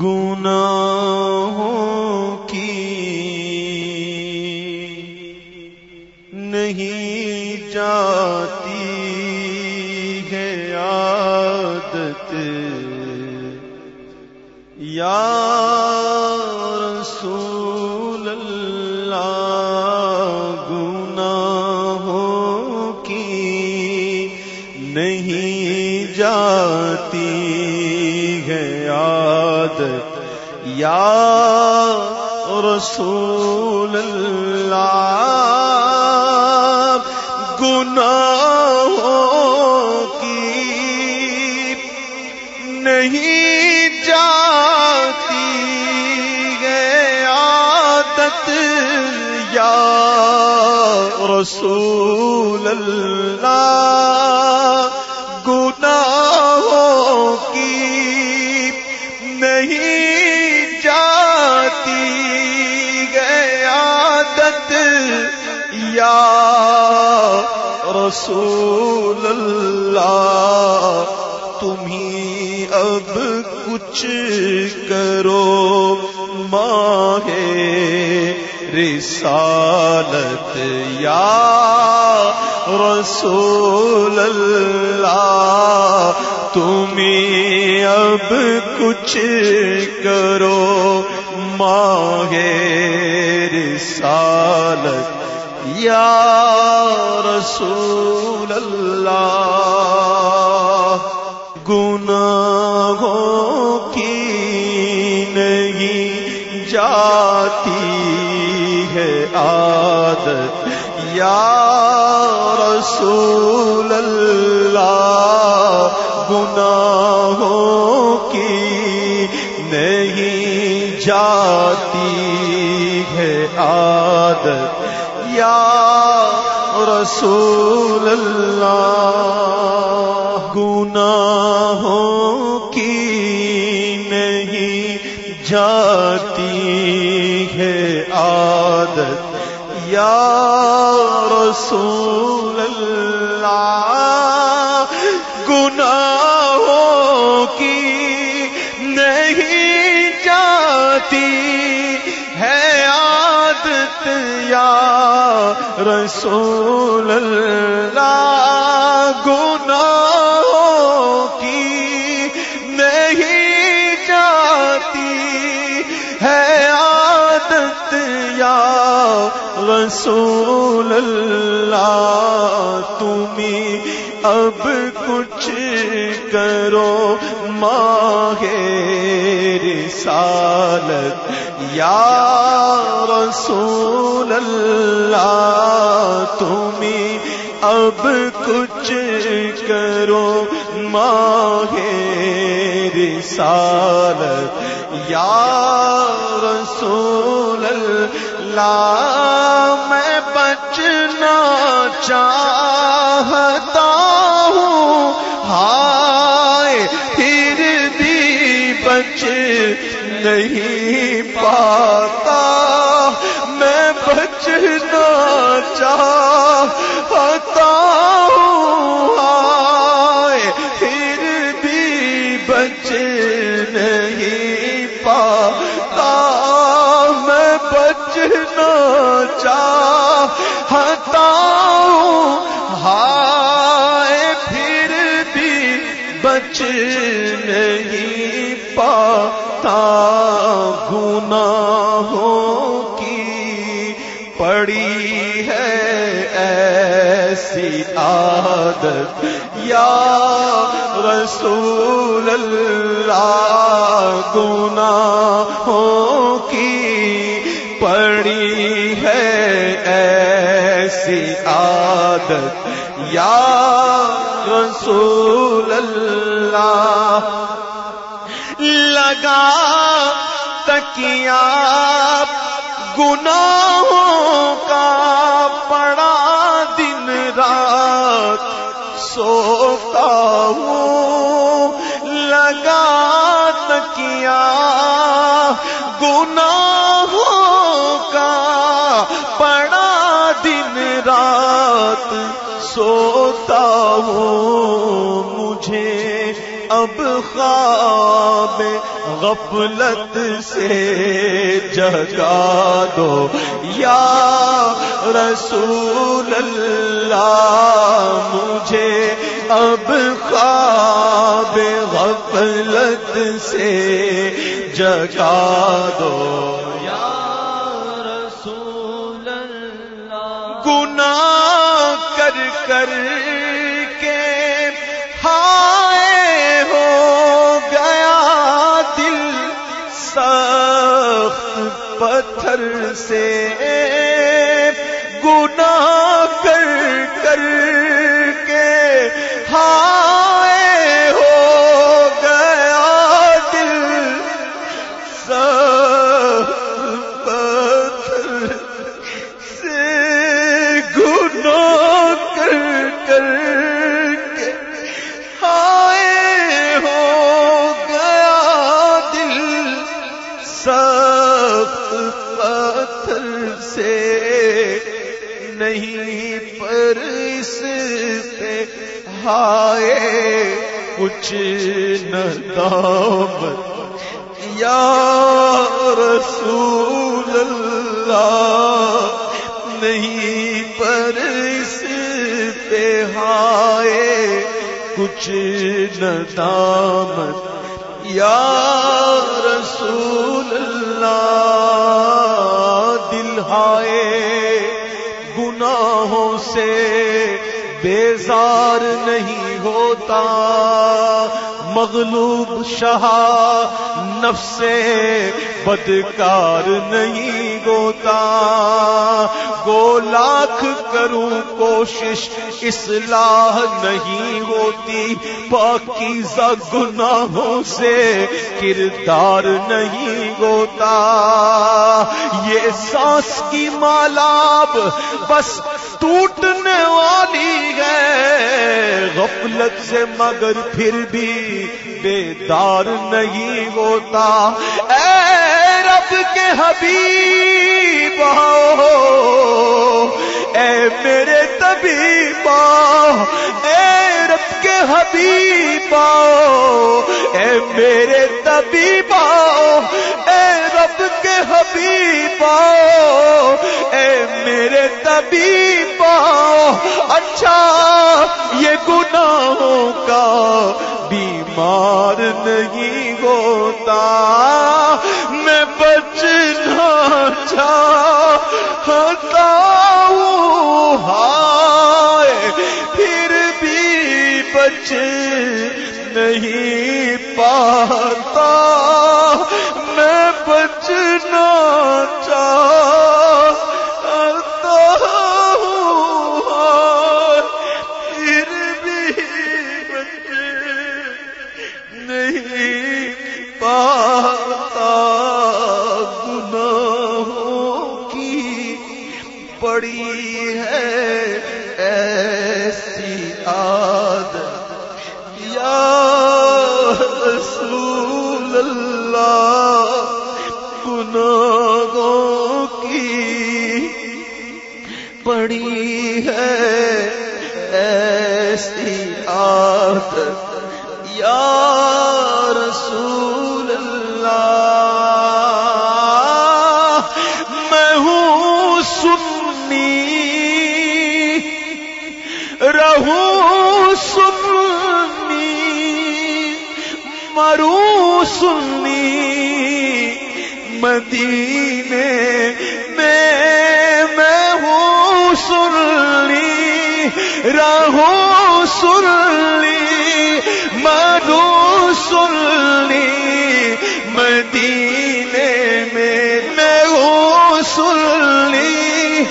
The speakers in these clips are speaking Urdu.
گناہوں کی نہیں جاتی ہے عادت۔ یا رسول اللہ گناہوں کی نہیں جاتی عادت یا رسول اللہ گناہوں کی نہیں جاتی ہے عادت یا رسول اللہ یا رسول اللہ تمہیں اب کچھ کرو۔ ماہ رسالت، یا رسول اللہ تمہیں اب کچھ کرو۔ ماہ رسالت یا رسول اللہ گناہوں کی نہیں جاتی ہے عادت۔ یا رسول اللہ گناہوں کی نہیں جاتی ہے عادت۔ یا رسول اللہ گناہوں کی نہیں جاتی ہے عادت۔ یا رسول اللہ رسول اللہ گناہوں کی نہیں جاتی ہے عادت یا رسول اللہ؟ تمہیں اب کچھ کرو ماہ رسالت، یا رسول اللہ، تمہیں اب کچھ کرو ماہ رسالت، یا رسول اللہ، میں بچنا چاہتا نہیں۔ ایسی عادت، یا رسول اللہ، گناہوں کی پڑی ہے ایسی عادت، یا رسول اللہ، لگا تکیا گناہوں ہوں لگا تکیا گناہوں کا پڑا دن رات سوتا ہوں مجھے اب خواب غفلت سے جگا دو یا رسول اللہ مجھے اب خواب غفلت سے جگا دو۔ یا رسول اللہ۔ گناہ کر کر کے ہائے ہو گیا دل سخت پتھر سے۔ گناہ کر کر کے ہو گیا دل سخت پتھر سے گناہ کر کر کے ہائے ہو گیا دل سخت پتھر سے نہیں پر اس پہ ہائے، کچھ ندامت یا رسول اللہ، نہیں پر اس پہ ہائے، کچھ ندامت یا رسول اللہ، دل ہائے، گناہوں سے بیزار نہیں ہوتا۔ مغلوب شاہ نفسے بدکار نہیں ہوتا۔ گو لاکھ کروں کوشش اصلاح نہیں ہوتی۔ پاکیزہ گناہوں سے کردار نہیں ہوتا۔ یہ سانس کی مالاب بس ٹوٹنے والی ہے۔ غفلت سے مگر پھر بھی بیدار نہیں ہوتا۔ اے رب کے حبیب آؤ۔ اے میرے طبیب آؤ۔ اے رب کے حبیب آؤ۔ اے میرے طبیب آؤ۔ اے رب کے حبیب آؤ۔ اے میرے طبیب آؤ۔ اچھا یہ گناہوں کا بیمار نہیں ہوتا۔ بچ نہیں پاتا۔ میں بچنا چاہتا ہوں۔ پھر بھی بچ نہیں پاتا۔ گناہوں کی پڑی ایسی عادت یا رسول اللہ میں ہوں سنی رہوں سنی مروں سنی مدینے میں میں ہوں سنی رہوں سنی مروں سنی مدینے میں میں ہوں سنی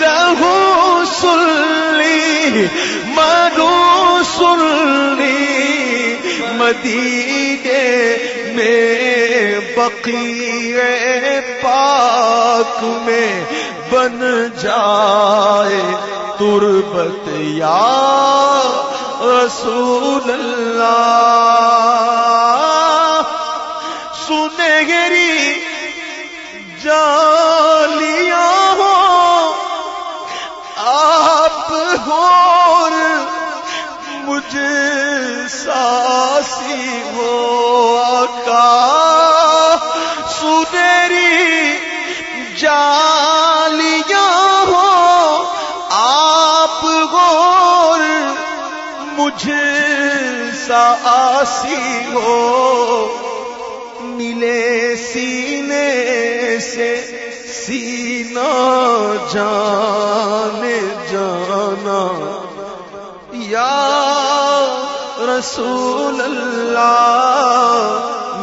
رہوں سنی مروں مدینے میں بقی پاک میں بن جائے تربت یا رسول اللہ۔ سنہری جان۔ سا آسی ہو، ملے سینے سے سینا جان جانا۔ یا رسول اللہ،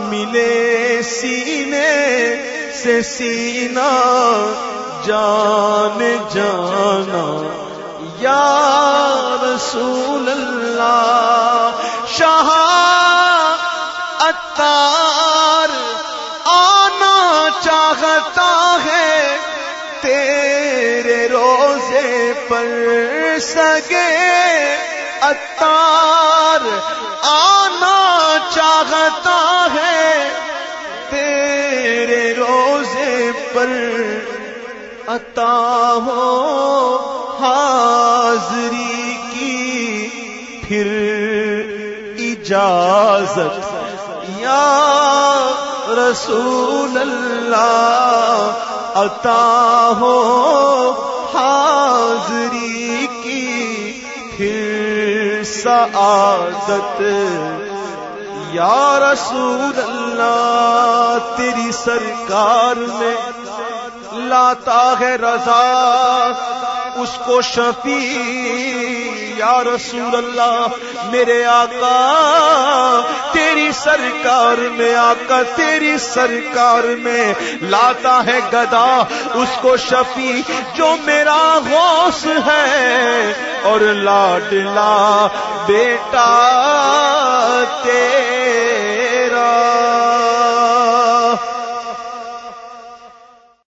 ملے سینے سے سینا جان جانا۔ یا رسول اللہ، شاہ اتار آنا چاہتا ہے تیرے روزے پر سگے اتار آنا چاہتا ہے تیرے روزے پر عطا ہو پھر اجازت۔ یا رسول اللہ، عطا ہو حاضری کی۔ پھر سعادت۔ یا رسول اللہ، تیری سرکار میں لاتا ہے رضا۔ اس کو شفیع، یا رسول اللہ، میرے آقا، تیری سرکار میں، آقا تیری سرکار میں لاتا ہے گدا اس کو شفیع جو میرا غوث ہے۔ اور لاڈلا بیٹا تیرا